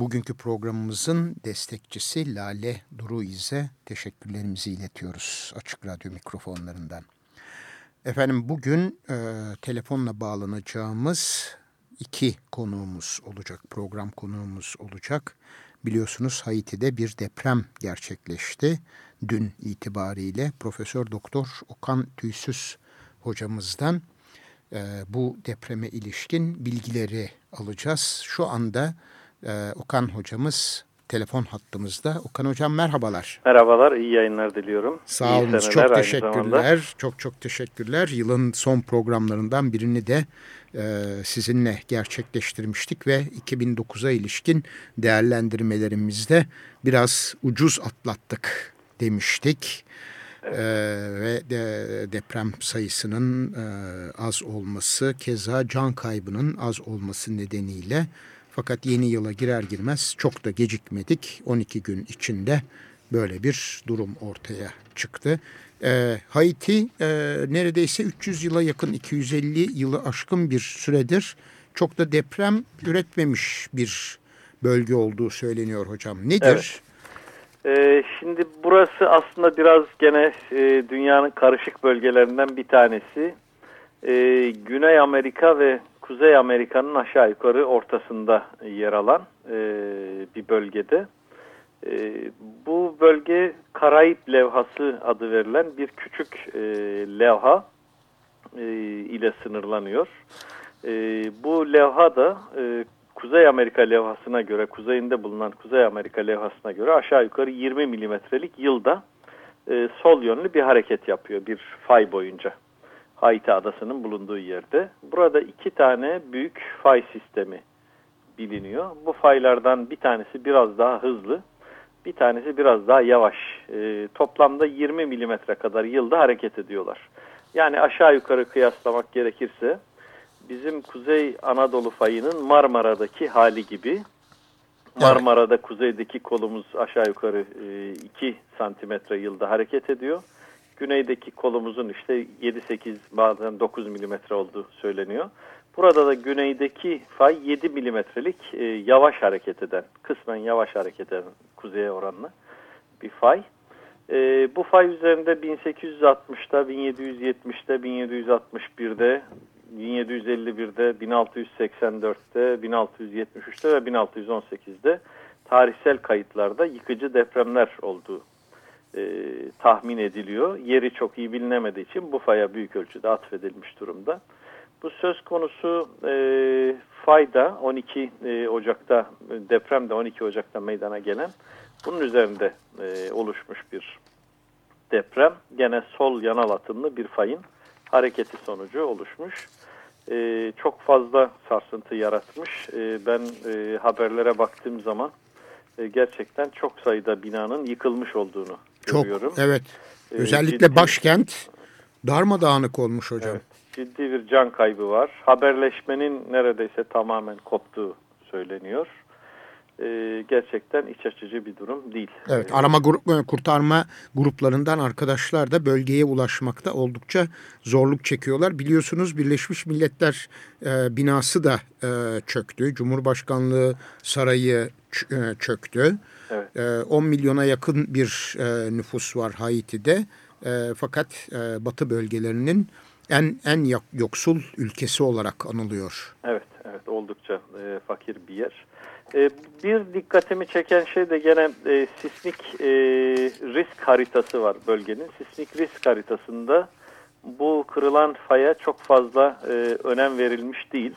Bugünkü programımızın destekçisi Lale Duruiz'e teşekkürlerimizi iletiyoruz Açık Radyo mikrofonlarından. Efendim bugün e, telefonla bağlanacağımız iki konuğumuz olacak, program konuğumuz olacak. Biliyorsunuz Haiti'de bir deprem gerçekleşti. Dün itibariyle Profesör Doktor Okan Tüysüz hocamızdan e, bu depreme ilişkin bilgileri alacağız. Şu anda ee, Okan hocamız telefon hattımızda. Okan hocam merhabalar. Merhabalar, iyi yayınlar diliyorum. Sağ olun, çok teşekkürler. Çok çok teşekkürler. Yılın son programlarından birini de e, sizinle gerçekleştirmiştik ve 2009'a ilişkin değerlendirmelerimizde biraz ucuz atlattık demiştik. Evet. Ee, ve de, deprem sayısının e, az olması, keza can kaybının az olması nedeniyle fakat yeni yıla girer girmez çok da gecikmedik. 12 gün içinde böyle bir durum ortaya çıktı. E, Haiti e, neredeyse 300 yıla yakın 250 yılı aşkın bir süredir çok da deprem üretmemiş bir bölge olduğu söyleniyor hocam. Nedir? Evet. Ee, şimdi burası aslında biraz gene e, dünyanın karışık bölgelerinden bir tanesi. E, Güney Amerika ve Kuzey Amerika'nın aşağı yukarı ortasında yer alan e, bir bölgede. E, bu bölge Karayip levhası adı verilen bir küçük e, levha e, ile sınırlanıyor. E, bu levha da e, Kuzey Amerika levhasına göre, kuzeyinde bulunan Kuzey Amerika levhasına göre aşağı yukarı 20 milimetrelik yılda e, sol yönlü bir hareket yapıyor bir fay boyunca. Haiti adasının bulunduğu yerde. Burada iki tane büyük fay sistemi biliniyor. Bu faylardan bir tanesi biraz daha hızlı, bir tanesi biraz daha yavaş. E, toplamda 20 milimetre kadar yılda hareket ediyorlar. Yani aşağı yukarı kıyaslamak gerekirse bizim Kuzey Anadolu fayının Marmara'daki hali gibi. Marmara'da kuzeydeki kolumuz aşağı yukarı 2 e, santimetre yılda hareket ediyor güneydeki kolumuzun işte 7-8 bazen 9 milimetre olduğu söyleniyor. Burada da güneydeki fay 7 milimetrelik e, yavaş hareket eden, kısmen yavaş hareket eden kuzeye oranla bir fay. E, bu fay üzerinde 1860'da, 1770'te, 1761'de, 1751'de, 1684'te, 1673'te ve 1618'de tarihsel kayıtlarda yıkıcı depremler olduğu e, tahmin ediliyor. Yeri çok iyi bilinemediği için bu faya büyük ölçüde atfedilmiş durumda. Bu söz konusu e, fayda 12 e, Ocak'ta depremde 12 Ocak'ta meydana gelen bunun üzerinde e, oluşmuş bir deprem. Gene sol yanal atımlı bir fayın hareketi sonucu oluşmuş. E, çok fazla sarsıntı yaratmış. E, ben e, haberlere baktığım zaman e, gerçekten çok sayıda binanın yıkılmış olduğunu çok, görüyorum. Evet. Ee, Özellikle ciddi, başkent darmadağınık olmuş hocam. Evet, ciddi bir can kaybı var. Haberleşmenin neredeyse tamamen koptuğu söyleniyor. Ee, gerçekten iç açıcı bir durum değil. Evet, arama grup, e, kurtarma gruplarından arkadaşlar da bölgeye ulaşmakta oldukça zorluk çekiyorlar. Biliyorsunuz Birleşmiş Milletler e, binası da e, çöktü. Cumhurbaşkanlığı sarayı e, çöktü. Evet. 10 ee, milyona yakın bir e, nüfus var Haiti'de. E, fakat e, batı bölgelerinin en en yoksul ülkesi olarak anılıyor. Evet, evet oldukça e, fakir bir yer. E, bir dikkatimi çeken şey de gene e, sismik e, risk haritası var bölgenin. Sismik risk haritasında bu kırılan faya çok fazla e, önem verilmiş değil.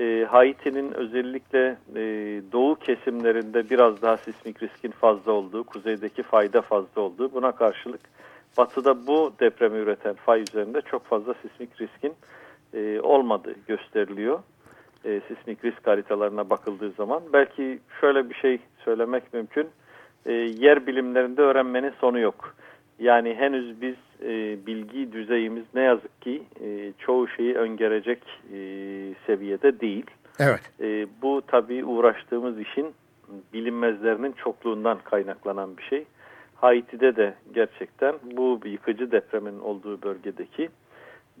E, Haiti'nin özellikle e, doğu kesimlerinde biraz daha sismik riskin fazla olduğu, kuzeydeki fayda fazla olduğu buna karşılık batıda bu depremi üreten fay üzerinde çok fazla sismik riskin e, olmadığı gösteriliyor. E, sismik risk haritalarına bakıldığı zaman. Belki şöyle bir şey söylemek mümkün. E, yer bilimlerinde öğrenmenin sonu yok. Yani henüz biz e, bilgi düzeyimiz ne yazık ki e, çoğu şeyi öngörecek e, seviyede değil. Evet. E, bu tabii uğraştığımız işin bilinmezlerinin çokluğundan kaynaklanan bir şey. Haiti'de de gerçekten bu yıkıcı depremin olduğu bölgedeki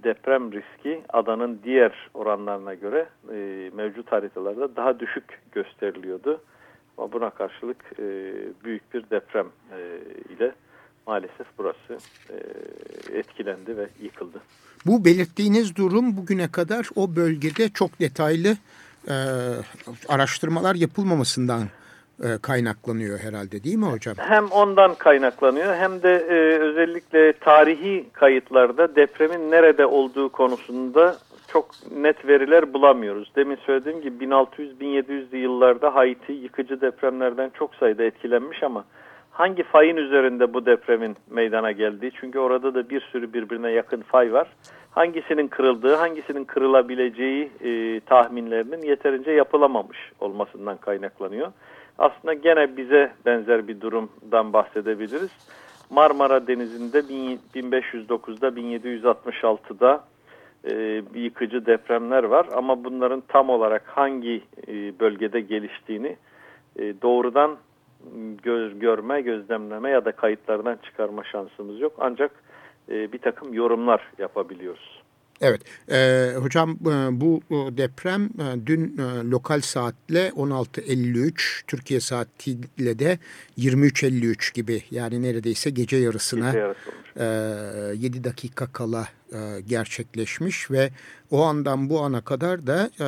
deprem riski adanın diğer oranlarına göre e, mevcut haritalarda daha düşük gösteriliyordu. Ama buna karşılık e, büyük bir deprem e, ile maalesef burası e, etkilendi ve yıkıldı. Bu belirttiğiniz durum bugüne kadar o bölgede çok detaylı e, araştırmalar yapılmamasından kaynaklanıyor herhalde değil mi hocam? Hem ondan kaynaklanıyor hem de e, özellikle tarihi kayıtlarda depremin nerede olduğu konusunda çok net veriler bulamıyoruz. Demin söylediğim gibi 1600-1700'lü yıllarda Haiti yıkıcı depremlerden çok sayıda etkilenmiş ama hangi fayın üzerinde bu depremin meydana geldiği çünkü orada da bir sürü birbirine yakın fay var. Hangisinin kırıldığı, hangisinin kırılabileceği e, tahminlerinin yeterince yapılamamış olmasından kaynaklanıyor. Aslında gene bize benzer bir durumdan bahsedebiliriz. Marmara Denizi'nde 1509'da 1766'da e, yıkıcı depremler var ama bunların tam olarak hangi e, bölgede geliştiğini e, doğrudan göz, görme, gözlemleme ya da kayıtlardan çıkarma şansımız yok. Ancak e, bir takım yorumlar yapabiliyoruz. Evet, e, hocam e, bu deprem e, dün e, lokal saatle 16.53, Türkiye saatiyle de 23.53 gibi yani neredeyse gece yarısına gece yarısı e, 7 dakika kala e, gerçekleşmiş ve o andan bu ana kadar da e,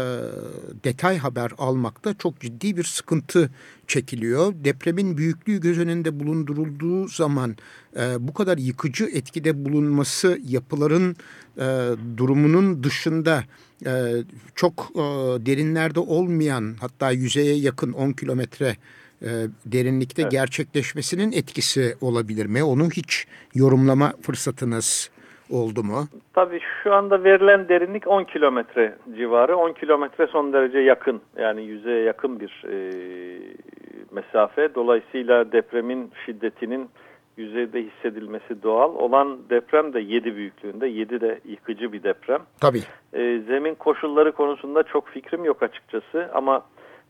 detay haber almakta çok ciddi bir sıkıntı çekiliyor. Depremin büyüklüğü göz önünde bulundurulduğu zaman e, bu kadar yıkıcı etkide bulunması yapıların e, durumunun dışında e, çok e, derinlerde olmayan hatta yüzeye yakın 10 kilometre e, derinlikte evet. gerçekleşmesinin etkisi olabilir mi? Onu hiç yorumlama fırsatınız oldu mu? Tabii şu anda verilen derinlik 10 kilometre civarı. 10 kilometre son derece yakın yani yüzeye yakın bir e, mesafe. Dolayısıyla depremin şiddetinin yüzeyde hissedilmesi doğal. Olan deprem de 7 büyüklüğünde. 7 de yıkıcı bir deprem. Tabii. E, zemin koşulları konusunda çok fikrim yok açıkçası ama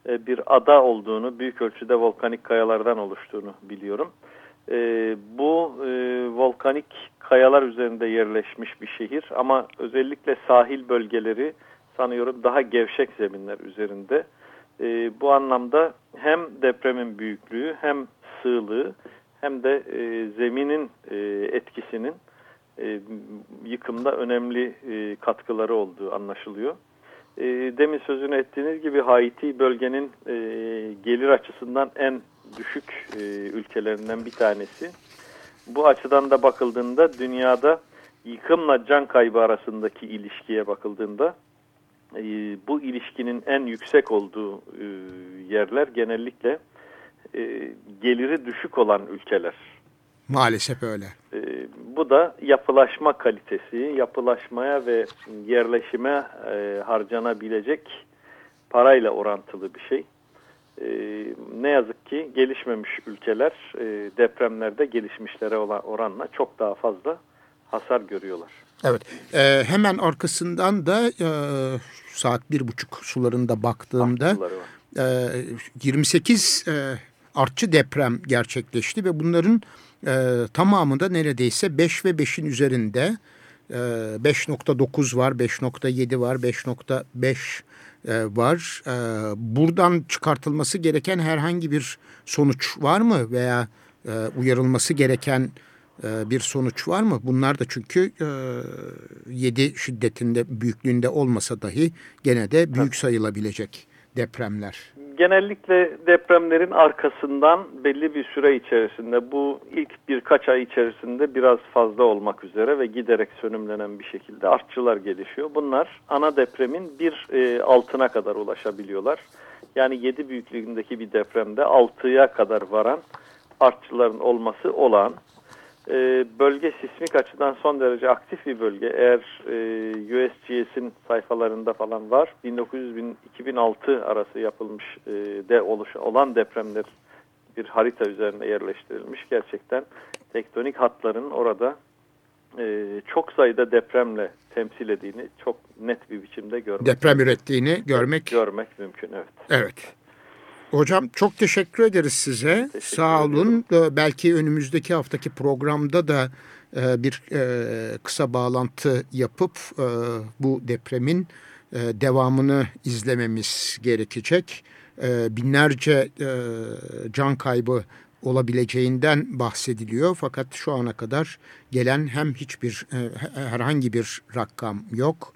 bir ada olduğunu, büyük ölçüde volkanik kayalardan oluştuğunu biliyorum. E, bu e, volkanik kayalar üzerinde yerleşmiş bir şehir ama özellikle sahil bölgeleri sanıyorum daha gevşek zeminler üzerinde. E, bu anlamda hem depremin büyüklüğü hem sığlığı hem de e, zeminin e, etkisinin e, yıkımda önemli e, katkıları olduğu anlaşılıyor. E, demin sözünü ettiğiniz gibi Haiti bölgenin e, gelir açısından en düşük e, ülkelerinden bir tanesi. Bu açıdan da bakıldığında dünyada yıkımla can kaybı arasındaki ilişkiye bakıldığında e, bu ilişkinin en yüksek olduğu e, yerler genellikle e, geliri düşük olan ülkeler. Maalesef öyle. Bu da yapılaşma kalitesi, yapılaşmaya ve yerleşime e, harcanabilecek parayla orantılı bir şey. E, ne yazık ki gelişmemiş ülkeler e, depremlerde gelişmişlere olan oranla çok daha fazla hasar görüyorlar. Evet, e, hemen arkasından da e, saat bir buçuk sularında baktığımda e, 28 e, artçı deprem gerçekleşti ve bunların e, tamamında neredeyse 5 ve 5'in üzerinde e, 5.9 var, 5.7 var, 5.5 e, var. E, buradan çıkartılması gereken herhangi bir sonuç var mı veya e, uyarılması gereken e, bir sonuç var mı? Bunlar da çünkü e, 7 şiddetinde, büyüklüğünde olmasa dahi gene de büyük sayılabilecek depremler. Genellikle depremlerin arkasından belli bir süre içerisinde bu ilk birkaç ay içerisinde biraz fazla olmak üzere ve giderek sönümlenen bir şekilde artçılar gelişiyor. Bunlar ana depremin bir e, altına kadar ulaşabiliyorlar. Yani 7 büyüklüğündeki bir depremde 6'ya kadar varan artçıların olması olağan. E, bölge sismik açıdan son derece aktif bir bölge. Eğer e, USGS'in sayfalarında falan var. 1900-2006 arası yapılmış e, de oluş, olan depremler bir harita üzerine yerleştirilmiş. Gerçekten tektonik hatların orada e, çok sayıda depremle temsil edildiğini çok net bir biçimde görmek. Deprem ürettiğini görmek. Görmek mümkün evet. Evet. Hocam çok teşekkür ederiz size. Teşekkür Sağ olun. Ediyorum. Ee, belki önümüzdeki haftaki programda da e, bir e, kısa bağlantı yapıp e, bu depremin devamını izlememiz gerekecek. Binlerce can kaybı olabileceğinden bahsediliyor. Fakat şu ana kadar gelen hem hiçbir herhangi bir rakam yok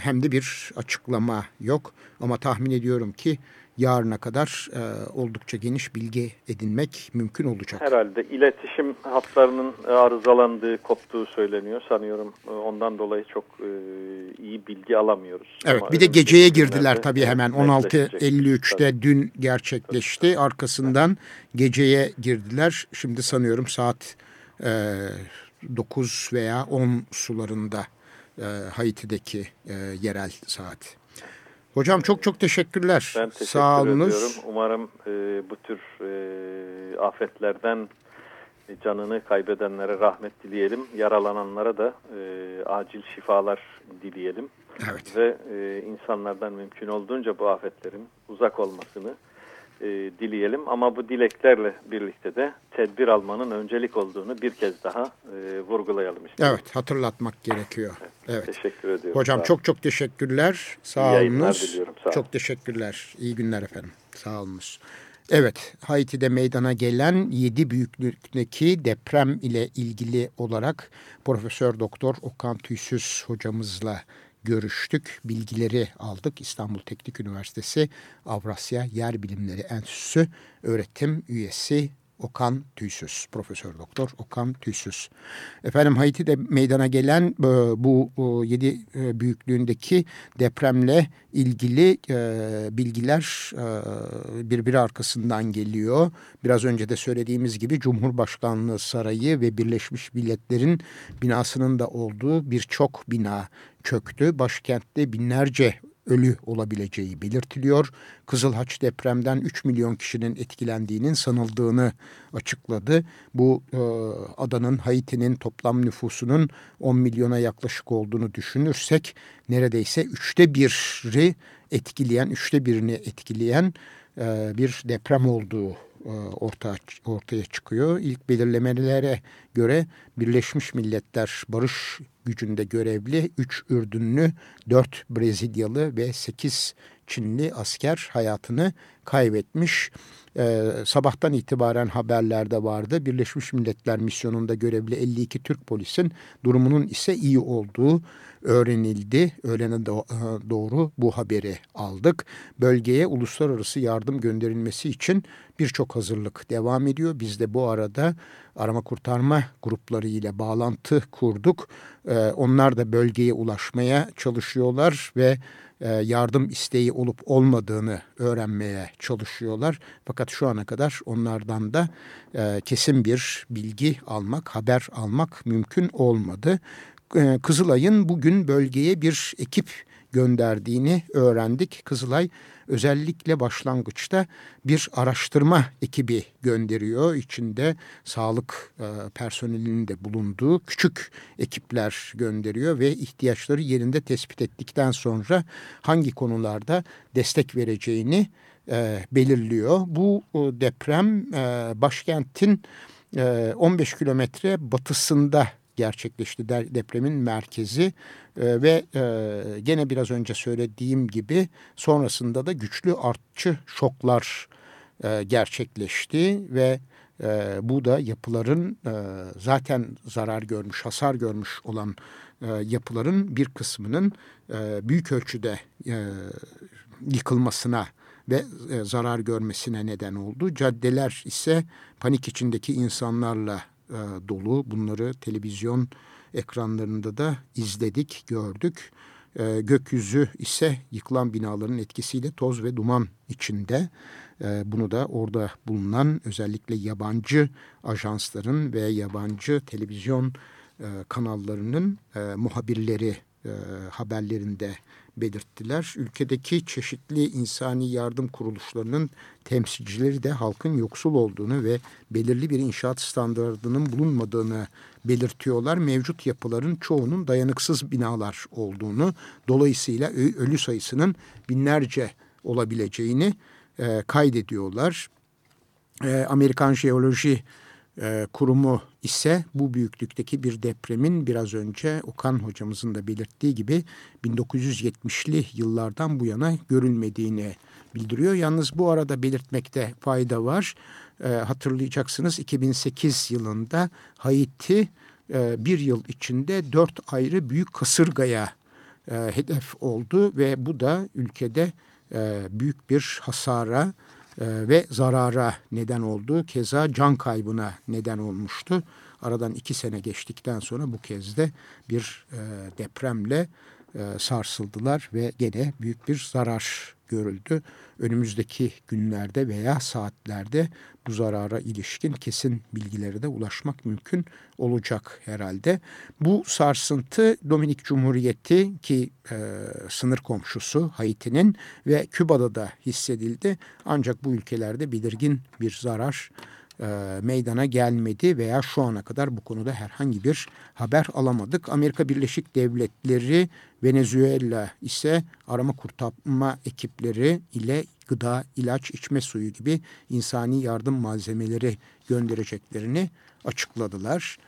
hem de bir açıklama yok. Ama tahmin ediyorum ki yarına kadar e, oldukça geniş bilgi edinmek mümkün olacak. Herhalde iletişim hatlarının arızalandığı, koptuğu söyleniyor. Sanıyorum e, ondan dolayı çok e, iyi bilgi alamıyoruz. Evet Ama bir de geceye girdiler tabii hemen 16.53'te dün gerçekleşti. Arkasından geceye girdiler. Şimdi sanıyorum saat e, 9 veya 10 sularında e, Haiti'deki e, yerel saat. Hocam çok çok teşekkürler. Ben teşekkür Sağ olunuz. ediyorum. Umarım e, bu tür e, afetlerden canını kaybedenlere rahmet dileyelim. Yaralananlara da e, acil şifalar dileyelim. Evet. Ve e, insanlardan mümkün olduğunca bu afetlerin uzak olmasını e, dileyelim. Ama bu dileklerle birlikte de tedbir almanın öncelik olduğunu bir kez daha e, vurgulayalım. Istedim. Evet hatırlatmak gerekiyor. Evet, evet. Teşekkür ediyorum. Hocam çok çok teşekkürler. Sağ olunuz. Sağ çok teşekkürler. İyi günler efendim. Sağ olunuz. Evet, Haiti'de meydana gelen 7 büyüklükteki deprem ile ilgili olarak Profesör Doktor Okan Tüysüz hocamızla görüştük, bilgileri aldık. İstanbul Teknik Üniversitesi Avrasya Yer Bilimleri Enstitüsü öğretim üyesi Okan Tüysüz, Profesör Doktor Okan Tüysüz. Efendim Haiti'de meydana gelen e, bu 7 e, büyüklüğündeki depremle ilgili e, bilgiler birbiri arkasından geliyor. Biraz önce de söylediğimiz gibi Cumhurbaşkanlığı Sarayı ve Birleşmiş Milletler'in binasının da olduğu birçok bina çöktü. Başkentte binlerce ölü olabileceği belirtiliyor. Kızılhaç depremden 3 milyon kişinin etkilendiğinin sanıldığını açıkladı. Bu e, adanın Haiti'nin toplam nüfusunun 10 milyona yaklaşık olduğunu düşünürsek neredeyse üçte biri etkileyen, üçte birini etkileyen e, bir deprem olduğu e, ortaya, ortaya çıkıyor. İlk belirlemelere göre Birleşmiş Milletler Barış gücünde görevli 3 Ürdünlü, 4 Brezilyalı ve 8 Çinli asker hayatını kaybetmiş. Ee, sabahtan itibaren haberlerde vardı. Birleşmiş Milletler misyonunda görevli 52 Türk polisin durumunun ise iyi olduğu öğrenildi. Öğlene e, doğru bu haberi aldık. Bölgeye uluslararası yardım gönderilmesi için birçok hazırlık devam ediyor. Biz de bu arada arama kurtarma grupları ile bağlantı kurduk. Ee, onlar da bölgeye ulaşmaya çalışıyorlar ve e, yardım isteği olup olmadığını öğrenmeye çalışıyorlar. Fakat şu ana kadar onlardan da e, kesin bir bilgi almak, haber almak mümkün olmadı. E, Kızılay'ın bugün bölgeye bir ekip gönderdiğini öğrendik. Kızılay özellikle başlangıçta bir araştırma ekibi gönderiyor. İçinde sağlık e, personelinin de bulunduğu küçük ekipler gönderiyor ve ihtiyaçları yerinde tespit ettikten sonra hangi konularda destek vereceğini e, belirliyor. Bu deprem e, başkentin 15 kilometre batısında gerçekleşti depremin merkezi e, ve e, gene biraz önce söylediğim gibi sonrasında da güçlü artçı şoklar e, gerçekleşti ve e, bu da yapıların e, zaten zarar görmüş, hasar görmüş olan e, yapıların bir kısmının e, büyük ölçüde e, yıkılmasına ve e, zarar görmesine neden oldu. Caddeler ise panik içindeki insanlarla e, dolu. Bunları televizyon ekranlarında da izledik, gördük. E, gökyüzü ise yıkılan binaların etkisiyle toz ve duman içinde. Bunu da orada bulunan özellikle yabancı ajansların ve yabancı televizyon kanallarının muhabirleri haberlerinde belirttiler. Ülkedeki çeşitli insani yardım kuruluşlarının temsilcileri de halkın yoksul olduğunu ve belirli bir inşaat standartının bulunmadığını belirtiyorlar. Mevcut yapıların çoğunun dayanıksız binalar olduğunu, dolayısıyla ölü sayısının binlerce olabileceğini e, kaydediyorlar. E, Amerikan Jeoloji e, Kurumu ise bu büyüklükteki bir depremin biraz önce Okan hocamızın da belirttiği gibi 1970'li yıllardan bu yana görülmediğini bildiriyor. Yalnız bu arada belirtmekte fayda var. E, hatırlayacaksınız 2008 yılında Haiti e, bir yıl içinde dört ayrı büyük kasırgaya e, hedef oldu ve bu da ülkede e, büyük bir hasara ve zarara neden oldu. Keza can kaybına neden olmuştu. Aradan iki sene geçtikten sonra bu kez de bir e, depremle e, sarsıldılar ve gene büyük bir zarar görüldü. Önümüzdeki günlerde veya saatlerde bu zarara ilişkin kesin bilgileri de ulaşmak mümkün olacak herhalde. Bu sarsıntı Dominik Cumhuriyeti ki e, sınır komşusu Haiti'nin ve Küba'da da hissedildi. Ancak bu ülkelerde belirgin bir zarar e, meydana gelmedi veya şu ana kadar bu konuda herhangi bir haber alamadık. Amerika Birleşik Devletleri, Venezuela ise arama kurtarma ekipleri ile gıda, ilaç, içme suyu gibi insani yardım malzemeleri göndereceklerini açıkladılar.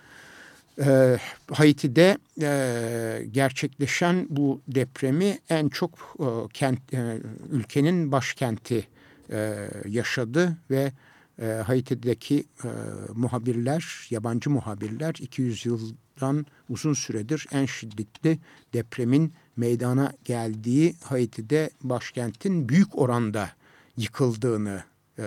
E, Haiti'de e, gerçekleşen bu depremi en çok e, kent, e, ülkenin başkenti e, yaşadı ve e, Haiti'deki e, muhabirler, yabancı muhabirler 200 yıldan uzun süredir en şiddetli depremin meydana geldiği Haiti'de başkentin büyük oranda yıkıldığını, e,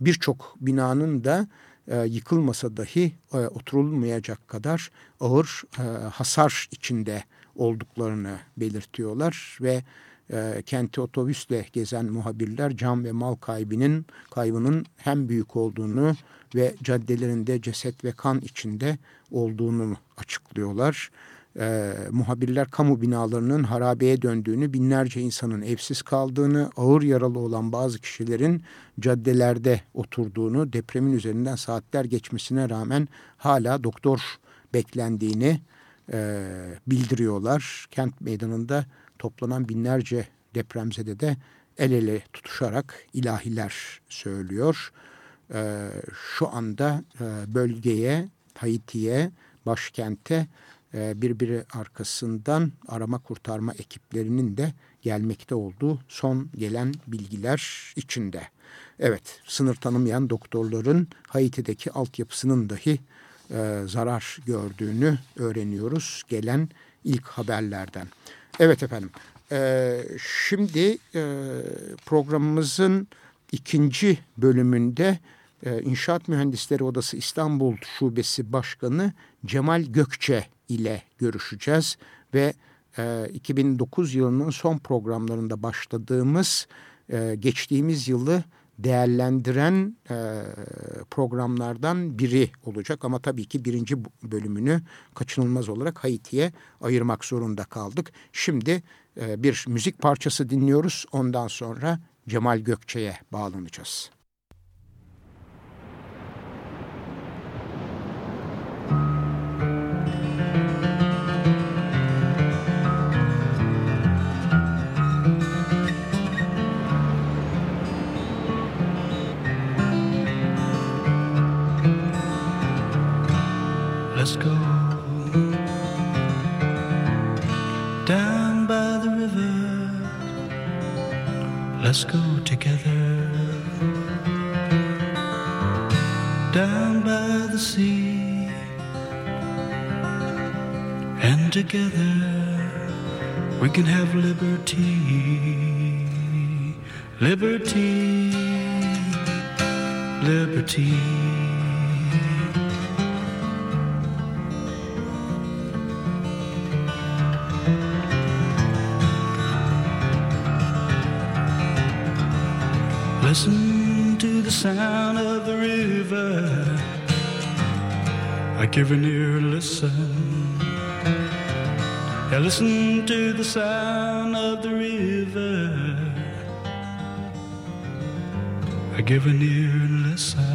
birçok binanın da e, yıkılmasa dahi e, oturulmayacak kadar ağır e, hasar içinde olduklarını belirtiyorlar ve e, kenti otobüsle gezen muhabirler can ve mal kaybının kaybının hem büyük olduğunu ve caddelerinde ceset ve kan içinde olduğunu açıklıyorlar. E, muhabirler kamu binalarının harabeye döndüğünü, binlerce insanın evsiz kaldığını, ağır yaralı olan bazı kişilerin caddelerde oturduğunu, depremin üzerinden saatler geçmesine rağmen hala doktor beklendiğini e, bildiriyorlar. Kent meydanında toplanan binlerce depremzede de el ele tutuşarak ilahiler söylüyor. Ee, şu anda e, bölgeye, Haiti'ye, başkente e, birbiri arkasından arama kurtarma ekiplerinin de gelmekte olduğu son gelen bilgiler içinde. Evet, sınır tanımayan doktorların Haiti'deki altyapısının dahi e, zarar gördüğünü öğreniyoruz gelen ilk haberlerden. Evet efendim. E, şimdi e, programımızın ikinci bölümünde e, İnşaat Mühendisleri Odası İstanbul Şubesi Başkanı Cemal Gökçe ile görüşeceğiz ve e, 2009 yılının son programlarında başladığımız e, geçtiğimiz yılı değerlendiren e, programlardan biri olacak. Ama tabii ki birinci bölümünü kaçınılmaz olarak Haiti'ye ayırmak zorunda kaldık. Şimdi e, bir müzik parçası dinliyoruz. Ondan sonra Cemal Gökçe'ye bağlanacağız. Let's go together down by the sea. And together we can have liberty. Liberty, liberty. Give an ear a listen. Yeah, listen to the sound of the river. I give an ear and listen.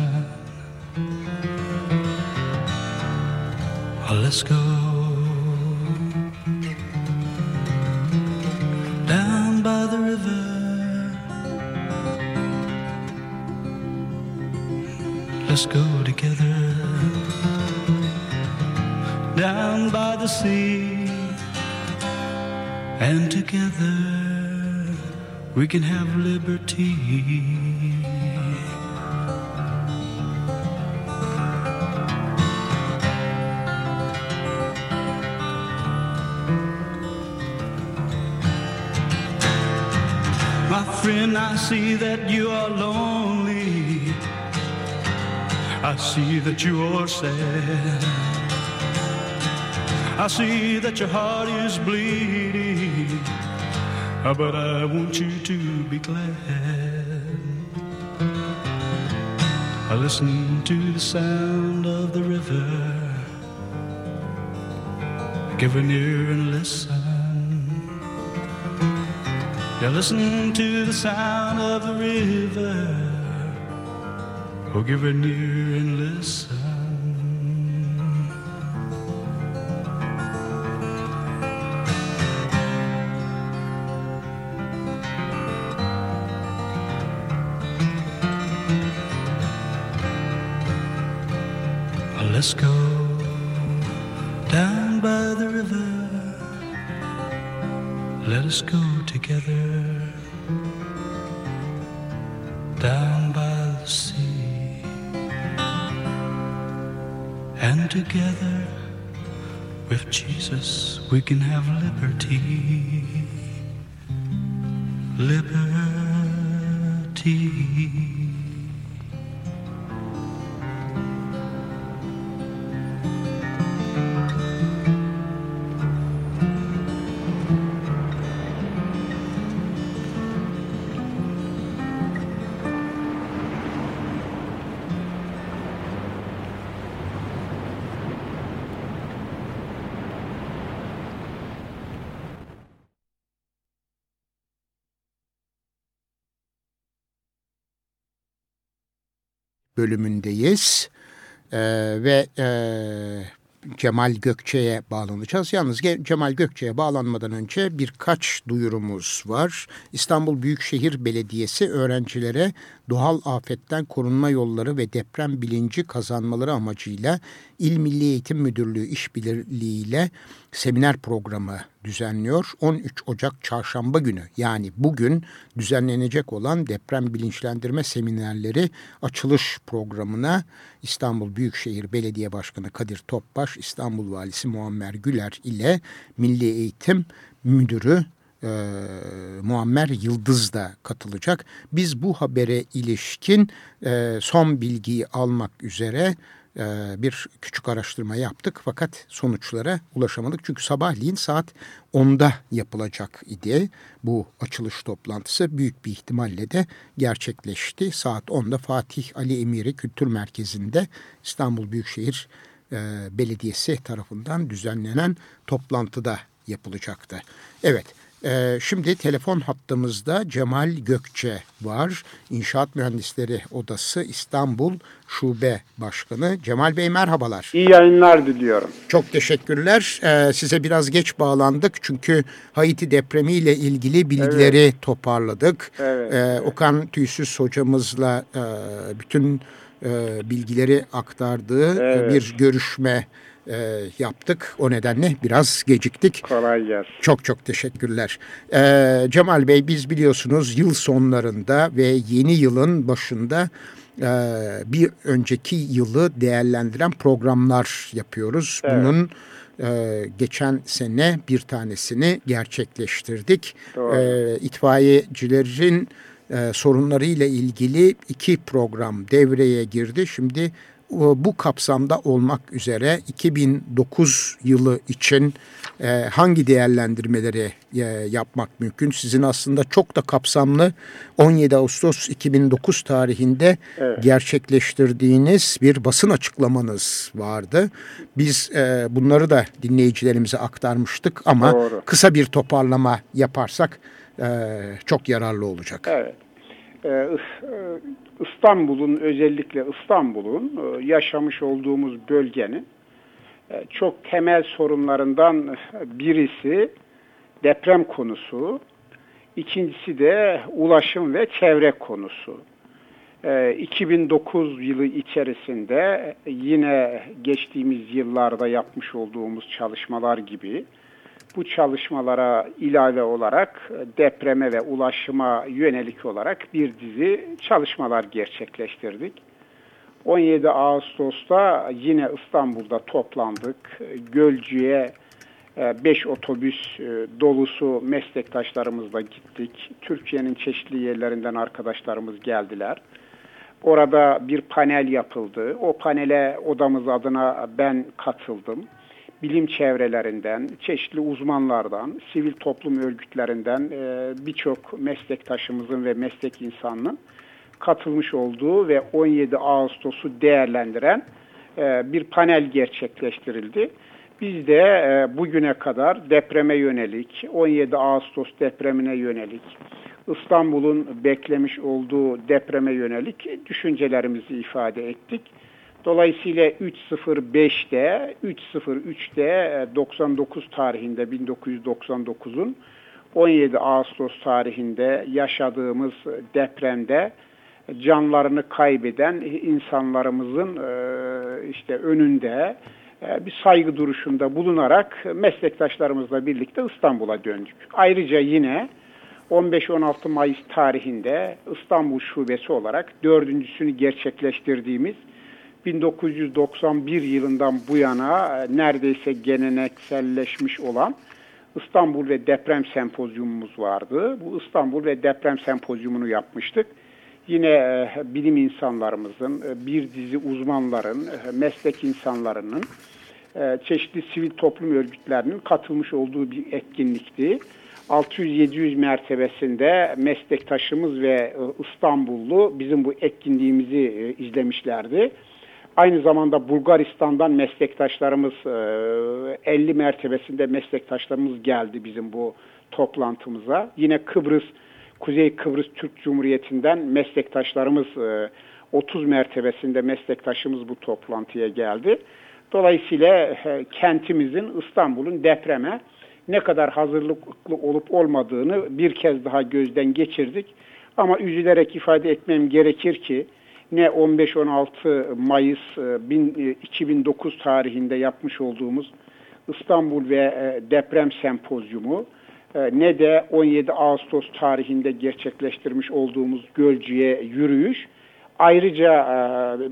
Friend, I see that you are lonely. I see that you are sad. I see that your heart is bleeding. But I want you to be glad. I listen to the sound of the river. Give an ear and listen. Yeah, listen to the sound of the river. Oh, give it near and listen. We can have liberty. Bölümündeyiz. Ee, ve e, Cemal Gökçe'ye bağlanacağız. Yalnız Cemal Gökçe'ye bağlanmadan önce birkaç duyurumuz var. İstanbul Büyükşehir Belediyesi öğrencilere doğal afetten korunma yolları ve deprem bilinci kazanmaları amacıyla İl Milli Eğitim Müdürlüğü işbirliğiyle seminer programı düzenliyor. 13 Ocak çarşamba günü yani bugün düzenlenecek olan deprem bilinçlendirme seminerleri açılış programına İstanbul Büyükşehir Belediye Başkanı Kadir Topbaş, İstanbul Valisi Muammer Güler ile Milli Eğitim Müdürü e, Muammer Yıldız da katılacak. Biz bu habere ilişkin e, son bilgiyi almak üzere e, bir küçük araştırma yaptık fakat sonuçlara ulaşamadık. Çünkü sabahleyin saat 10'da yapılacak idi bu açılış toplantısı. Büyük bir ihtimalle de gerçekleşti. Saat 10'da Fatih Ali Emiri Kültür Merkezi'nde İstanbul Büyükşehir e, Belediyesi tarafından düzenlenen toplantıda yapılacaktı. Evet ee, şimdi telefon hattımızda Cemal Gökçe var. İnşaat Mühendisleri Odası İstanbul Şube Başkanı. Cemal Bey merhabalar. İyi yayınlar diliyorum. Çok teşekkürler. Ee, size biraz geç bağlandık çünkü Haiti depremiyle ilgili bilgileri evet. toparladık. Evet. Ee, Okan Tüysüz hocamızla e, bütün e, bilgileri aktardığı evet. bir görüşme e, yaptık. O nedenle biraz geciktik. Kolay gelsin. Çok çok teşekkürler. E, Cemal Bey biz biliyorsunuz yıl sonlarında ve yeni yılın başında e, bir önceki yılı değerlendiren programlar yapıyoruz. Evet. Bunun e, geçen sene bir tanesini gerçekleştirdik. Doğru. E, itfaiyecilerin e, sorunlarıyla ilgili iki program devreye girdi. Şimdi bu kapsamda olmak üzere 2009 yılı için e, hangi değerlendirmeleri e, yapmak mümkün? Sizin aslında çok da kapsamlı 17 Ağustos 2009 tarihinde evet. gerçekleştirdiğiniz bir basın açıklamanız vardı. Biz e, bunları da dinleyicilerimize aktarmıştık ama Doğru. kısa bir toparlama yaparsak çok yararlı olacak. Evet. İstanbul'un özellikle İstanbul'un e, yaşamış olduğumuz bölgenin e, çok temel sorunlarından birisi deprem konusu, ikincisi de ulaşım ve çevre konusu. 2009 e, yılı içerisinde yine geçtiğimiz yıllarda yapmış olduğumuz çalışmalar gibi bu çalışmalara ilave olarak depreme ve ulaşıma yönelik olarak bir dizi çalışmalar gerçekleştirdik. 17 Ağustos'ta yine İstanbul'da toplandık. Gölcü'ye 5 e, otobüs e, dolusu meslektaşlarımızla gittik. Türkiye'nin çeşitli yerlerinden arkadaşlarımız geldiler. Orada bir panel yapıldı. O panele odamız adına ben katıldım bilim çevrelerinden, çeşitli uzmanlardan, sivil toplum örgütlerinden e, birçok meslektaşımızın ve meslek insanının katılmış olduğu ve 17 Ağustos'u değerlendiren e, bir panel gerçekleştirildi. Biz de e, bugüne kadar depreme yönelik, 17 Ağustos depremine yönelik, İstanbul'un beklemiş olduğu depreme yönelik düşüncelerimizi ifade ettik. Dolayısıyla 3.05'te, 3.03'te 99 tarihinde 1999'un 17 Ağustos tarihinde yaşadığımız depremde canlarını kaybeden insanlarımızın e, işte önünde e, bir saygı duruşunda bulunarak meslektaşlarımızla birlikte İstanbul'a döndük. Ayrıca yine 15-16 Mayıs tarihinde İstanbul Şubesi olarak dördüncüsünü gerçekleştirdiğimiz 1991 yılından bu yana e, neredeyse gelenekselleşmiş olan İstanbul ve Deprem Sempozyumumuz vardı. Bu İstanbul ve Deprem Sempozyumunu yapmıştık. Yine e, bilim insanlarımızın, e, bir dizi uzmanların, meslek insanlarının, çeşitli sivil toplum örgütlerinin katılmış olduğu bir etkinlikti. 600-700 mertebesinde meslektaşımız ve İstanbullu bizim bu etkinliğimizi izlemişlerdi. Aynı zamanda Bulgaristan'dan meslektaşlarımız 50 e, mertebesinde meslektaşlarımız geldi bizim bu toplantımıza. Yine Kıbrıs, Kuzey Kıbrıs Türk Cumhuriyeti'nden meslektaşlarımız 30 e, mertebesinde meslektaşımız bu toplantıya geldi. Dolayısıyla e, kentimizin İstanbul'un depreme ne kadar hazırlıklı olup olmadığını bir kez daha gözden geçirdik. Ama üzülerek ifade etmem gerekir ki ne 15-16 Mayıs 2009 e, tarihinde yapmış olduğumuz İstanbul ve e, Deprem Sempozyumu e, ne de 17 Ağustos tarihinde gerçekleştirmiş olduğumuz Gölcü'ye yürüyüş. Ayrıca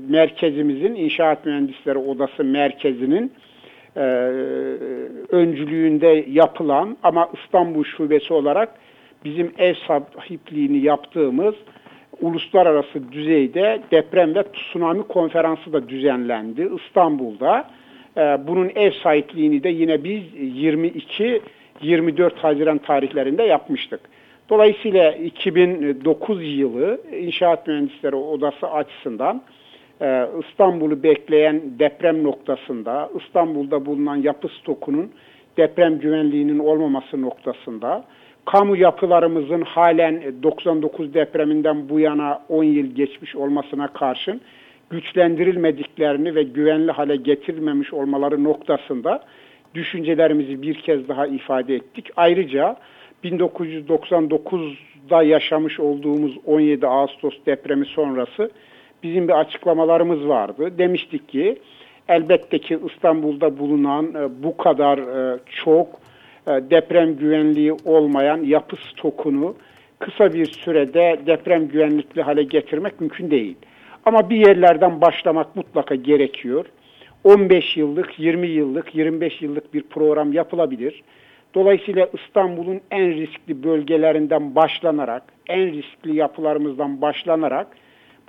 merkezimizin İnşaat Mühendisleri Odası merkezinin öncülüğünde yapılan ama İstanbul Şubesi olarak bizim ev sahipliğini yaptığımız uluslararası düzeyde deprem ve tsunami konferansı da düzenlendi İstanbul'da. Ee, bunun ev sahipliğini de yine biz 22-24 Haziran tarihlerinde yapmıştık. Dolayısıyla 2009 yılı İnşaat Mühendisleri Odası açısından e, İstanbul'u bekleyen deprem noktasında, İstanbul'da bulunan yapı stokunun deprem güvenliğinin olmaması noktasında, kamu yapılarımızın halen 99 depreminden bu yana 10 yıl geçmiş olmasına karşın güçlendirilmediklerini ve güvenli hale getirilmemiş olmaları noktasında düşüncelerimizi bir kez daha ifade ettik. Ayrıca 1999'da yaşamış olduğumuz 17 Ağustos depremi sonrası bizim bir açıklamalarımız vardı. Demiştik ki elbette ki İstanbul'da bulunan e, bu kadar e, çok e, deprem güvenliği olmayan yapı stokunu kısa bir sürede deprem güvenlikli hale getirmek mümkün değil. Ama bir yerlerden başlamak mutlaka gerekiyor. 15 yıllık, 20 yıllık, 25 yıllık bir program yapılabilir. Dolayısıyla İstanbul'un en riskli bölgelerinden başlanarak, en riskli yapılarımızdan başlanarak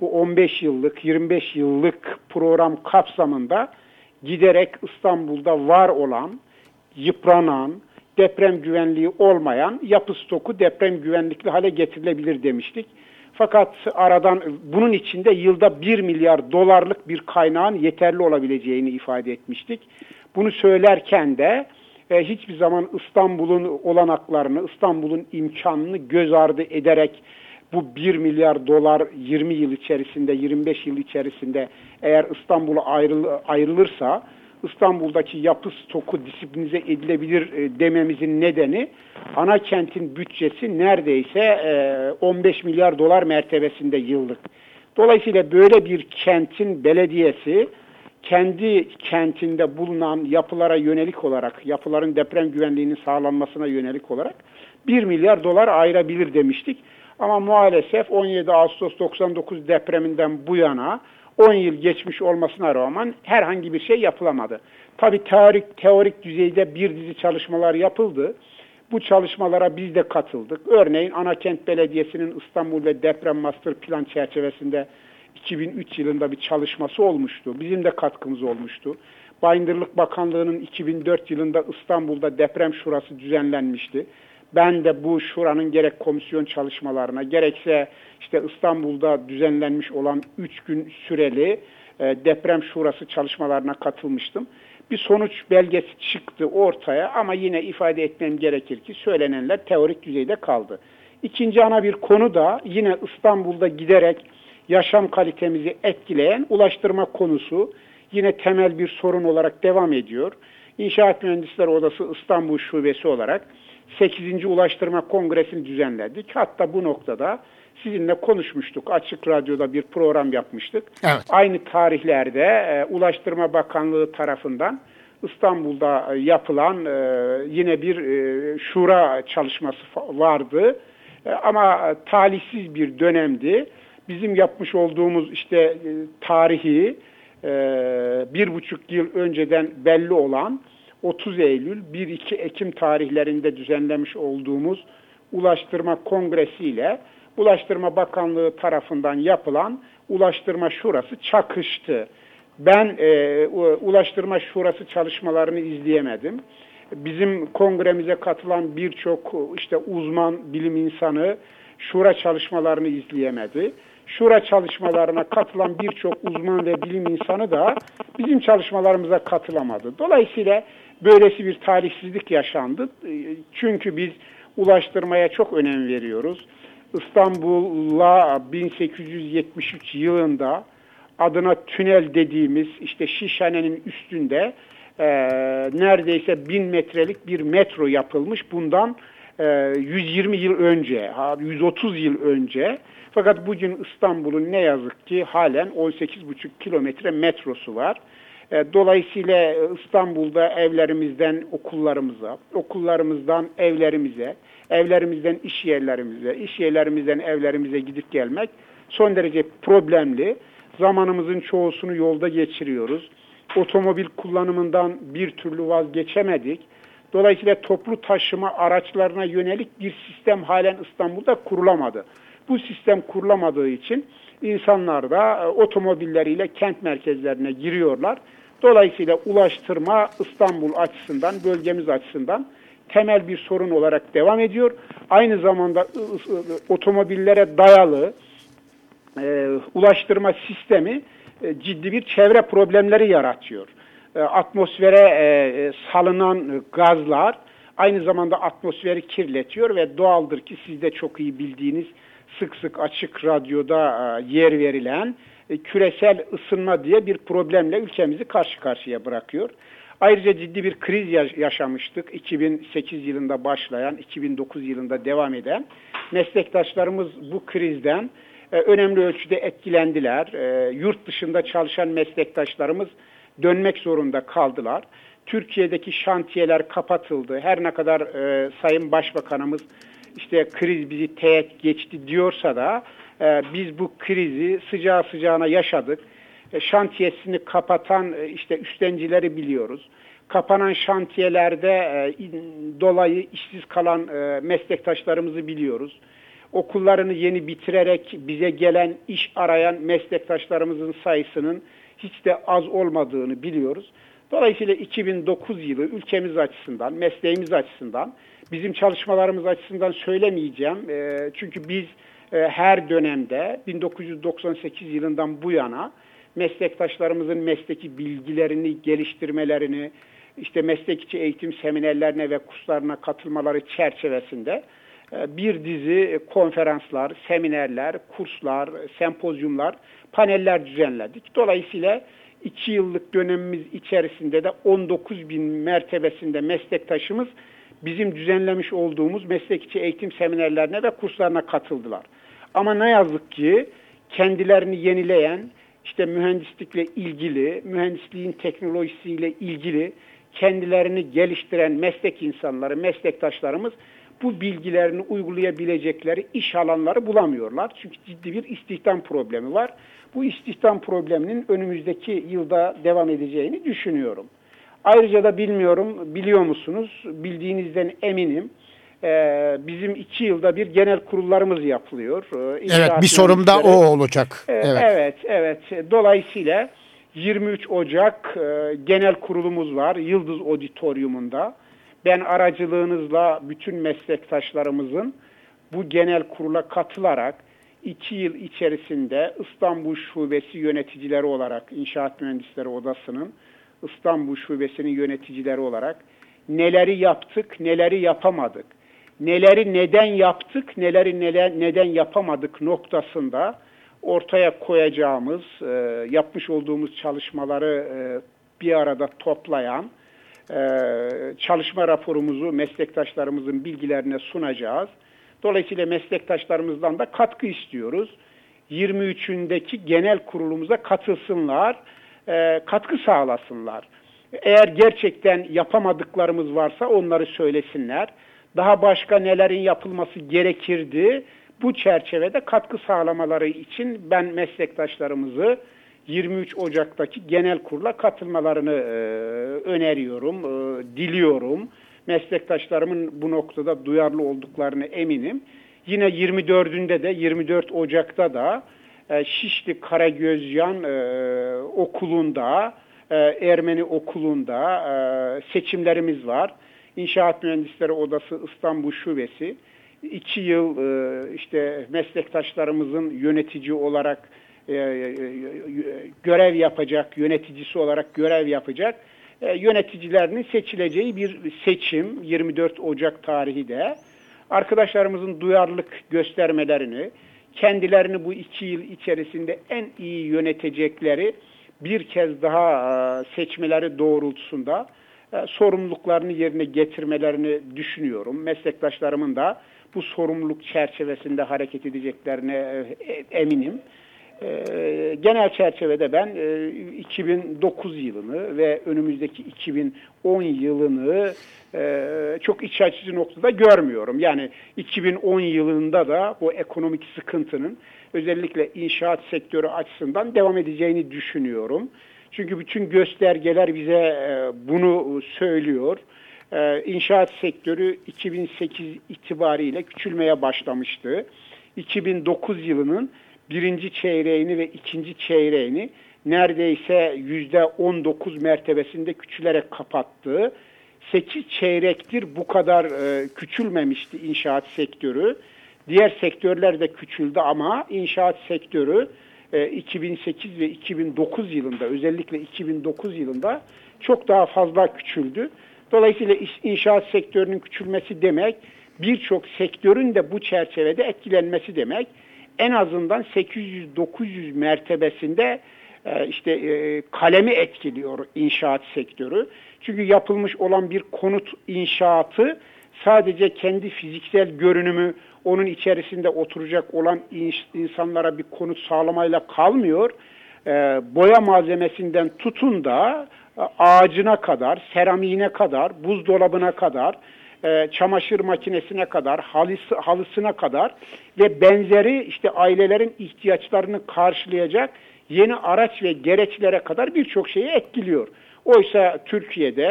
bu 15 yıllık, 25 yıllık program kapsamında giderek İstanbul'da var olan, yıpranan, deprem güvenliği olmayan yapı stoku deprem güvenlikli hale getirilebilir demiştik. Fakat aradan bunun içinde yılda 1 milyar dolarlık bir kaynağın yeterli olabileceğini ifade etmiştik. Bunu söylerken de e, hiçbir zaman İstanbul'un olanaklarını, İstanbul'un imkanını göz ardı ederek bu 1 milyar dolar 20 yıl içerisinde, 25 yıl içerisinde eğer İstanbul'a ayrıl ayrılırsa İstanbul'daki yapı stoku disiplinize edilebilir e, dememizin nedeni ana kentin bütçesi neredeyse e, 15 milyar dolar mertebesinde yıllık. Dolayısıyla böyle bir kentin belediyesi kendi kentinde bulunan yapılara yönelik olarak, yapıların deprem güvenliğinin sağlanmasına yönelik olarak 1 milyar dolar ayırabilir demiştik. Ama maalesef 17 Ağustos 99 depreminden bu yana 10 yıl geçmiş olmasına rağmen herhangi bir şey yapılamadı. Tabi teorik, teorik düzeyde bir dizi çalışmalar yapıldı. Bu çalışmalara biz de katıldık. Örneğin Anakent Belediyesi'nin İstanbul ve Deprem Master Plan çerçevesinde 2003 yılında bir çalışması olmuştu. Bizim de katkımız olmuştu. Bayındırlık Bakanlığı'nın 2004 yılında İstanbul'da deprem şurası düzenlenmişti. Ben de bu şuranın gerek komisyon çalışmalarına gerekse işte İstanbul'da düzenlenmiş olan 3 gün süreli e, deprem şurası çalışmalarına katılmıştım. Bir sonuç belgesi çıktı ortaya ama yine ifade etmem gerekir ki söylenenler teorik düzeyde kaldı. İkinci ana bir konu da yine İstanbul'da giderek yaşam kalitemizi etkileyen ulaştırma konusu yine temel bir sorun olarak devam ediyor. İnşaat Mühendisleri Odası İstanbul Şubesi olarak 8. Ulaştırma Kongresi'ni düzenledik. Hatta bu noktada sizinle konuşmuştuk. Açık Radyo'da bir program yapmıştık. Evet. Aynı tarihlerde e, Ulaştırma Bakanlığı tarafından İstanbul'da e, yapılan e, yine bir e, şura çalışması vardı. E, ama talihsiz bir dönemdi. Bizim yapmış olduğumuz işte e, tarihi e, bir buçuk yıl önceden belli olan 30 Eylül 1-2 Ekim tarihlerinde düzenlemiş olduğumuz Ulaştırma Kongresi ile Ulaştırma Bakanlığı tarafından yapılan Ulaştırma Şurası çakıştı. Ben e, Ulaştırma Şurası çalışmalarını izleyemedim. Bizim kongremize katılan birçok işte uzman bilim insanı şura çalışmalarını izleyemedi. Şura çalışmalarına katılan birçok uzman ve bilim insanı da bizim çalışmalarımıza katılamadı. Dolayısıyla böylesi bir tarihsizlik yaşandı. Çünkü biz ulaştırmaya çok önem veriyoruz. İstanbul'a 1873 yılında adına tünel dediğimiz işte Şişhane'nin üstünde e, neredeyse bin metrelik bir metro yapılmış. Bundan e, 120 yıl önce, 130 yıl önce. Fakat bugün İstanbul'un ne yazık ki halen 18,5 kilometre metrosu var. E, dolayısıyla İstanbul'da evlerimizden okullarımıza, okullarımızdan evlerimize, evlerimizden iş yerlerimize, iş yerlerimizden evlerimize gidip gelmek son derece problemli. Zamanımızın çoğusunu yolda geçiriyoruz. Otomobil kullanımından bir türlü vazgeçemedik. Dolayısıyla toplu taşıma araçlarına yönelik bir sistem halen İstanbul'da kurulamadı. Bu sistem kurulamadığı için insanlar da e, otomobilleriyle kent merkezlerine giriyorlar. Dolayısıyla ulaştırma İstanbul açısından, bölgemiz açısından temel bir sorun olarak devam ediyor. Aynı zamanda otomobillere dayalı e, ulaştırma sistemi e, ciddi bir çevre problemleri yaratıyor. E, atmosfere e, e salınan gazlar aynı zamanda atmosferi kirletiyor ve doğaldır ki siz de çok iyi bildiğiniz sık sık açık radyoda e, yer verilen küresel ısınma diye bir problemle ülkemizi karşı karşıya bırakıyor. Ayrıca ciddi bir kriz yaşamıştık. 2008 yılında başlayan, 2009 yılında devam eden. Meslektaşlarımız bu krizden e, önemli ölçüde etkilendiler. E, yurt dışında çalışan meslektaşlarımız dönmek zorunda kaldılar. Türkiye'deki şantiyeler kapatıldı. Her ne kadar e, Sayın Başbakanımız işte kriz bizi teğet geçti diyorsa da e, biz bu krizi sıcağı sıcağına yaşadık. E, şantiyesini kapatan e, işte üstencileri biliyoruz. kapanan şantiyelerde e, dolayı işsiz kalan e, meslektaşlarımızı biliyoruz. Okullarını yeni bitirerek bize gelen iş arayan meslektaşlarımızın sayısının hiç de az olmadığını biliyoruz. Dolayısıyla 2009 yılı ülkemiz açısından, mesleğimiz açısından, bizim çalışmalarımız açısından söylemeyeceğim. E, çünkü biz e, her dönemde 1998 yılından bu yana meslektaşlarımızın mesleki bilgilerini, geliştirmelerini, işte meslekçi eğitim seminerlerine ve kurslarına katılmaları çerçevesinde e, bir dizi konferanslar, seminerler, kurslar, sempozyumlar, paneller düzenledik. Dolayısıyla iki yıllık dönemimiz içerisinde de 19 bin mertebesinde meslektaşımız bizim düzenlemiş olduğumuz meslekçi eğitim seminerlerine ve kurslarına katıldılar. Ama ne yazık ki kendilerini yenileyen, işte mühendislikle ilgili, mühendisliğin teknolojisiyle ilgili kendilerini geliştiren meslek insanları, meslektaşlarımız bu bilgilerini uygulayabilecekleri iş alanları bulamıyorlar. Çünkü ciddi bir istihdam problemi var. Bu istihdam probleminin önümüzdeki yılda devam edeceğini düşünüyorum. Ayrıca da bilmiyorum, biliyor musunuz? Bildiğinizden eminim. Ee, bizim iki yılda bir genel kurullarımız yapılıyor. Ee, evet, bir sorum da o olacak. Ee, evet, evet. evet. Dolayısıyla 23 Ocak e, genel kurulumuz var Yıldız Auditorium'unda. Ben aracılığınızla bütün meslektaşlarımızın bu genel kurula katılarak iki yıl içerisinde İstanbul Şubesi yöneticileri olarak İnşaat Mühendisleri Odası'nın İstanbul Şubesi'nin yöneticileri olarak neleri yaptık, neleri yapamadık, neleri neden yaptık, neleri neler, neden yapamadık noktasında ortaya koyacağımız, e, yapmış olduğumuz çalışmaları e, bir arada toplayan e, çalışma raporumuzu meslektaşlarımızın bilgilerine sunacağız. Dolayısıyla meslektaşlarımızdan da katkı istiyoruz. 23'ündeki genel kurulumuza katılsınlar, e, katkı sağlasınlar. Eğer gerçekten yapamadıklarımız varsa onları söylesinler. Daha başka nelerin yapılması gerekirdi? Bu çerçevede katkı sağlamaları için ben meslektaşlarımızı 23 Ocak'taki genel kurula katılmalarını e, öneriyorum, e, diliyorum. Meslektaşlarımın bu noktada duyarlı olduklarını eminim. Yine 24'ünde de 24 Ocak'ta da e, Şişli Karagözyan e, okulunda, e, Ermeni okulunda e, seçimlerimiz var. İnşaat Mühendisleri Odası İstanbul Şubesi iki yıl işte meslektaşlarımızın yönetici olarak görev yapacak, yöneticisi olarak görev yapacak yöneticilerinin seçileceği bir seçim 24 Ocak tarihi de arkadaşlarımızın duyarlılık göstermelerini, kendilerini bu iki yıl içerisinde en iyi yönetecekleri bir kez daha seçmeleri doğrultusunda sorumluluklarını yerine getirmelerini düşünüyorum. Meslektaşlarımın da bu sorumluluk çerçevesinde hareket edeceklerine e, eminim. E, genel çerçevede ben 2009 e, yılını ve önümüzdeki 2010 yılını çok iç açıcı noktada görmüyorum. Yani 2010 yılında da bu ekonomik sıkıntının özellikle inşaat sektörü açısından devam edeceğini düşünüyorum. Çünkü bütün göstergeler bize bunu söylüyor. Ee, inşaat sektörü 2008 itibariyle küçülmeye başlamıştı. 2009 yılının birinci çeyreğini ve ikinci çeyreğini neredeyse yüzde 19 mertebesinde küçülerek kapattı. 8 çeyrektir bu kadar e, küçülmemişti inşaat sektörü. Diğer sektörler de küçüldü ama inşaat sektörü e, 2008 ve 2009 yılında özellikle 2009 yılında çok daha fazla küçüldü. Dolayısıyla inşaat sektörünün küçülmesi demek birçok sektörün de bu çerçevede etkilenmesi demek. En azından 800-900 mertebesinde e, işte e, kalemi etkiliyor inşaat sektörü. Çünkü yapılmış olan bir konut inşaatı sadece kendi fiziksel görünümü onun içerisinde oturacak olan insanlara bir konut sağlamayla kalmıyor. E, boya malzemesinden tutun da ağacına kadar, seramiğine kadar, buzdolabına kadar, e, çamaşır makinesine kadar, halısı, halısına kadar ve benzeri işte ailelerin ihtiyaçlarını karşılayacak yeni araç ve gereçlere kadar birçok şeyi etkiliyor. Oysa Türkiye'de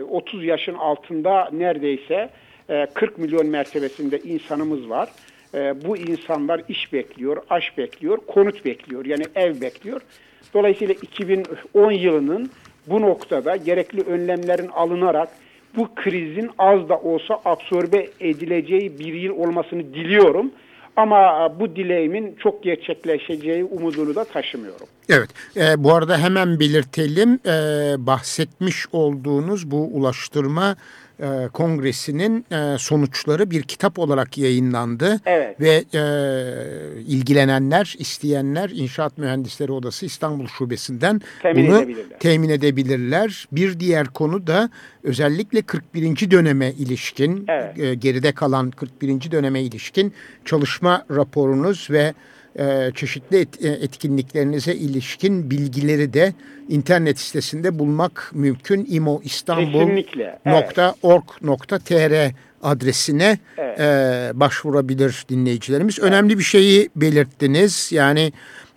e, 30 yaşın altında neredeyse e, 40 milyon mertebesinde insanımız var. E, bu insanlar iş bekliyor, aş bekliyor, konut bekliyor yani ev bekliyor. Dolayısıyla 2010 yılının bu noktada gerekli önlemlerin alınarak bu krizin az da olsa absorbe edileceği bir yıl olmasını diliyorum. Ama bu dileğimin çok gerçekleşeceği umudunu da taşımıyorum. Evet, e, bu arada hemen belirtelim e, bahsetmiş olduğunuz bu ulaştırma e, Kongresi'nin e, sonuçları bir kitap olarak yayınlandı. Evet. Ve e, ilgilenenler, isteyenler İnşaat Mühendisleri Odası İstanbul Şubesi'nden temin bunu edebilirler. temin edebilirler. Bir diğer konu da özellikle 41. döneme ilişkin, evet. e, geride kalan 41. döneme ilişkin çalışma raporunuz ve e, çeşitli et, e, etkinliklerinize ilişkin bilgileri de internet sitesinde bulmak mümkün. imoistanbul.org.tr adresine evet. e, başvurabilir dinleyicilerimiz. Evet. Önemli bir şeyi belirttiniz. Yani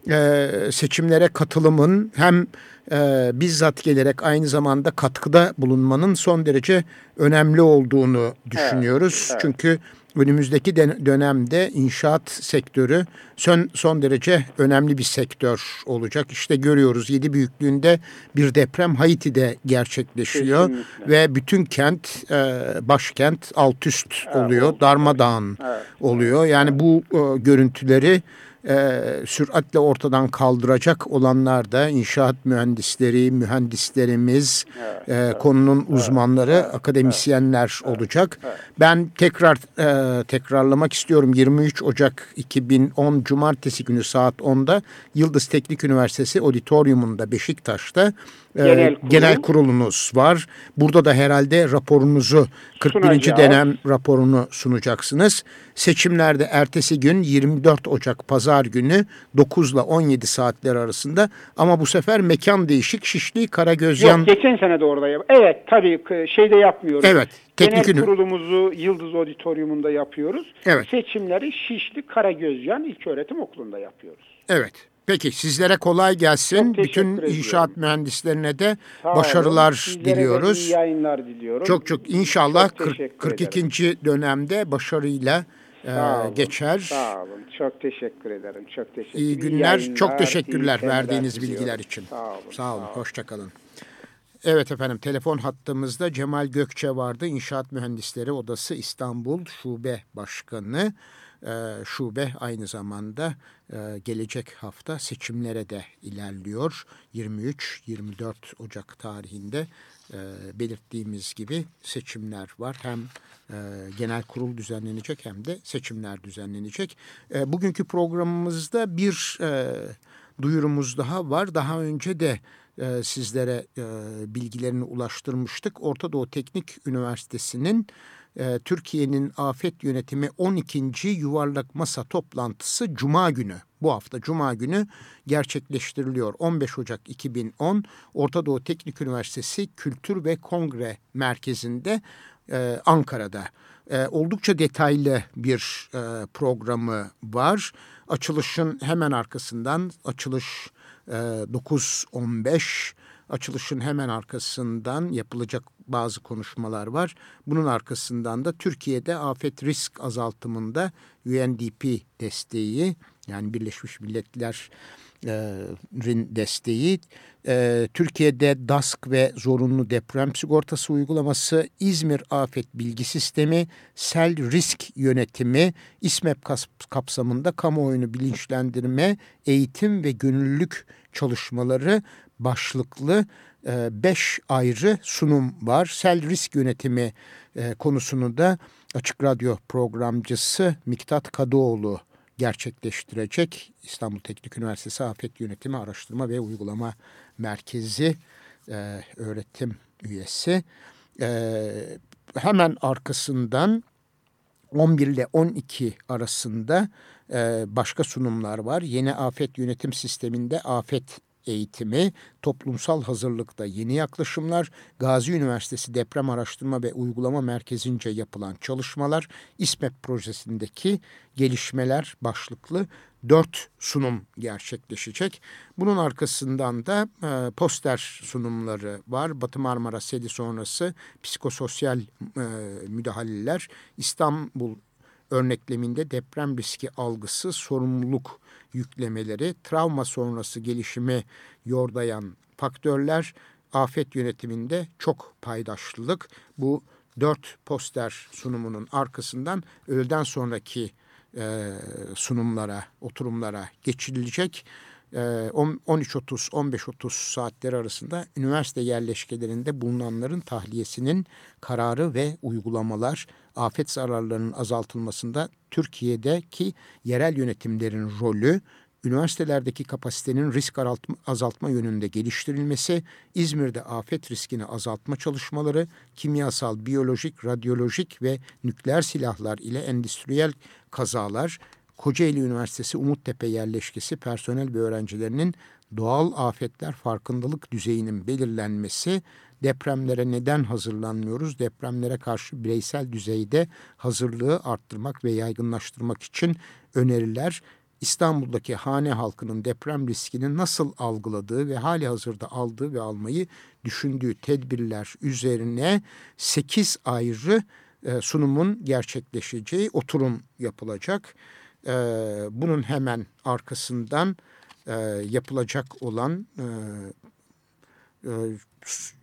e, seçimlere katılımın hem e, bizzat gelerek aynı zamanda katkıda bulunmanın son derece önemli olduğunu düşünüyoruz. Evet. Evet. Çünkü önümüzdeki dönemde inşaat sektörü son, son derece önemli bir sektör olacak. İşte görüyoruz yedi büyüklüğünde bir deprem Haiti'de gerçekleşiyor Kesinlikle. ve bütün kent e, başkent alt üst oluyor, evet, darmadağın evet. oluyor. Yani bu e, görüntüleri e, süratle ortadan kaldıracak olanlar da inşaat mühendisleri, mühendislerimiz, evet, e, evet, konunun uzmanları, evet, akademisyenler evet, olacak. Evet. Ben tekrar e, tekrarlamak istiyorum. 23 Ocak 2010 Cumartesi günü saat 10'da Yıldız Teknik Üniversitesi Auditorium'unda Beşiktaş'ta genel, kurul. genel kurulunuz var. Burada da herhalde raporunuzu 41. Sunacağız. dönem raporunu sunacaksınız. Seçimlerde ertesi gün 24 Ocak pazar günü 9 ile 17 saatler arasında ama bu sefer mekan değişik Şişli Karagözyan. Yok geçen sene de orada yap. Evet tabii şeyde yapmıyoruz. Evet. Teknik Genel kurulumuzu Yıldız Auditorium'unda yapıyoruz. Evet. Seçimleri Şişli Karagözyan İlköğretim Okulu'nda yapıyoruz. Evet. Peki sizlere kolay gelsin. Bütün inşaat mühendislerine de Sağ başarılar Sizlere diliyoruz. iyi yayınlar diliyorum. Çok çok inşallah çok 40, 42. Ederim. dönemde başarıyla e, olun, geçer. Sağ olun. Çok teşekkür ederim. Çok teşekkür İyi günler. İyi çok teşekkürler verdiğiniz bilgiler için. Sağ olun. Sağ olun. Hoşçakalın. Evet efendim telefon hattımızda Cemal Gökçe vardı. İnşaat Mühendisleri Odası İstanbul Şube Başkanı. Ee, şube aynı zamanda e, gelecek hafta seçimlere de ilerliyor. 23-24 Ocak tarihinde e, belirttiğimiz gibi seçimler var. Hem e, genel kurul düzenlenecek hem de seçimler düzenlenecek. bugünkü programımızda bir duyurumuz daha var. Daha önce de sizlere bilgilerini ulaştırmıştık. Orta Doğu Teknik Üniversitesi'nin e, Türkiye'nin afet yönetimi 12. yuvarlak masa toplantısı Cuma günü bu hafta Cuma günü gerçekleştiriliyor. 15 Ocak 2010 Orta Doğu Teknik Üniversitesi Kültür ve Kongre Merkezi'nde e, Ankara'da. E, oldukça detaylı bir e, programı var. Açılışın hemen arkasından açılış e, 9.15 açılışın hemen arkasından yapılacak bazı konuşmalar var. Bunun arkasından da Türkiye'de afet risk azaltımında UNDP desteği yani Birleşmiş Milletler'in desteği, e, Türkiye'de DASK ve zorunlu deprem sigortası uygulaması, İzmir Afet Bilgi Sistemi, sel risk yönetimi, İSMEP kapsamında kamuoyunu bilinçlendirme, eğitim ve gönüllülük çalışmaları başlıklı e, beş ayrı sunum var. Sel risk yönetimi e, konusunu da Açık Radyo programcısı Miktat Kadıoğlu gerçekleştirecek. İstanbul Teknik Üniversitesi Afet Yönetimi Araştırma ve Uygulama Merkezi e, öğretim üyesi. Hemen arkasından 11 ile 12 arasında başka sunumlar var. Yeni afet yönetim sisteminde afet eğitimi, toplumsal hazırlıkta yeni yaklaşımlar, Gazi Üniversitesi Deprem Araştırma ve Uygulama Merkezi'nce yapılan çalışmalar, İSMEP projesindeki gelişmeler başlıklı dört sunum gerçekleşecek. Bunun arkasından da e, poster sunumları var. Batı Marmara Seli sonrası psikososyal e, müdahaleler, İstanbul örnekleminde deprem riski algısı, sorumluluk yüklemeleri, travma sonrası gelişimi yordayan faktörler, afet yönetiminde çok paydaşlılık. Bu dört poster sunumunun arkasından öğleden sonraki e, sunumlara, oturumlara geçilecek. 13.30-15.30 saatleri arasında üniversite yerleşkelerinde bulunanların tahliyesinin kararı ve uygulamalar, afet zararlarının azaltılmasında Türkiye'deki yerel yönetimlerin rolü, üniversitelerdeki kapasitenin risk azaltma yönünde geliştirilmesi, İzmir'de afet riskini azaltma çalışmaları, kimyasal, biyolojik, radyolojik ve nükleer silahlar ile endüstriyel kazalar, Kocaeli Üniversitesi Umuttepe yerleşkesi personel ve öğrencilerinin doğal afetler farkındalık düzeyinin belirlenmesi, depremlere neden hazırlanmıyoruz, depremlere karşı bireysel düzeyde hazırlığı arttırmak ve yaygınlaştırmak için öneriler, İstanbul'daki hane halkının deprem riskini nasıl algıladığı ve hali hazırda aldığı ve almayı düşündüğü tedbirler üzerine 8 ayrı e, sunumun gerçekleşeceği oturum yapılacak. E, bunun hemen arkasından e, yapılacak olan e, e,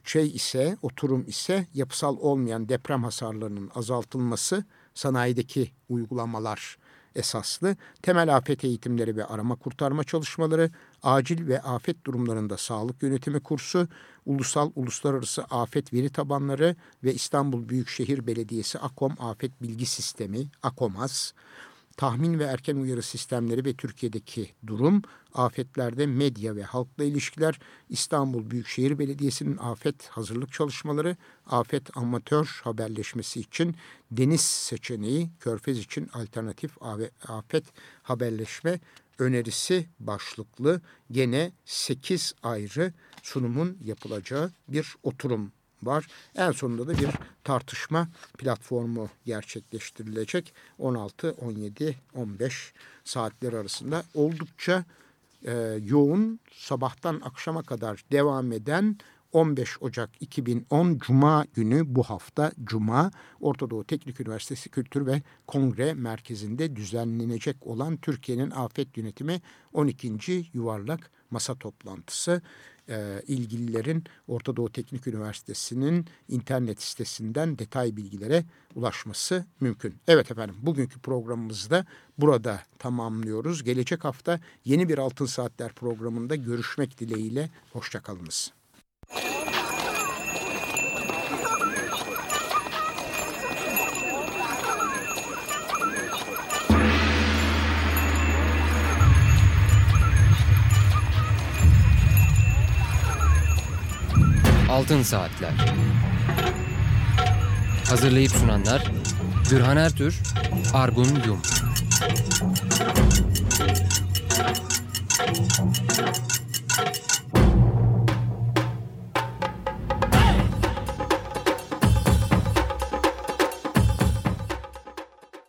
şey ise oturum ise yapısal olmayan deprem hasarlarının azaltılması sanayideki uygulamalar esaslı. Temel afet eğitimleri ve arama kurtarma çalışmaları, acil ve afet durumlarında sağlık yönetimi kursu, ulusal uluslararası afet veri tabanları ve İstanbul Büyükşehir Belediyesi AKOM Afet Bilgi Sistemi, AKOMAS, tahmin ve erken uyarı sistemleri ve Türkiye'deki durum, afetlerde medya ve halkla ilişkiler, İstanbul Büyükşehir Belediyesi'nin afet hazırlık çalışmaları, afet amatör haberleşmesi için deniz seçeneği, körfez için alternatif afet haberleşme önerisi başlıklı gene 8 ayrı sunumun yapılacağı bir oturum var. En sonunda da bir tartışma platformu gerçekleştirilecek. 16, 17, 15 saatler arasında oldukça e, yoğun sabahtan akşama kadar devam eden 15 Ocak 2010 Cuma günü bu hafta Cuma Orta Doğu Teknik Üniversitesi Kültür ve Kongre Merkezi'nde düzenlenecek olan Türkiye'nin afet yönetimi 12. yuvarlak masa toplantısı e, ilgililerin Orta Doğu Teknik Üniversitesi'nin internet sitesinden detay bilgilere ulaşması mümkün. Evet efendim bugünkü programımızı da burada tamamlıyoruz. Gelecek hafta yeni bir Altın Saatler programında görüşmek dileğiyle. Hoşçakalınız. Altın Saatler Hazırlayıp sunanlar Gürhan Ertür, Argun Yum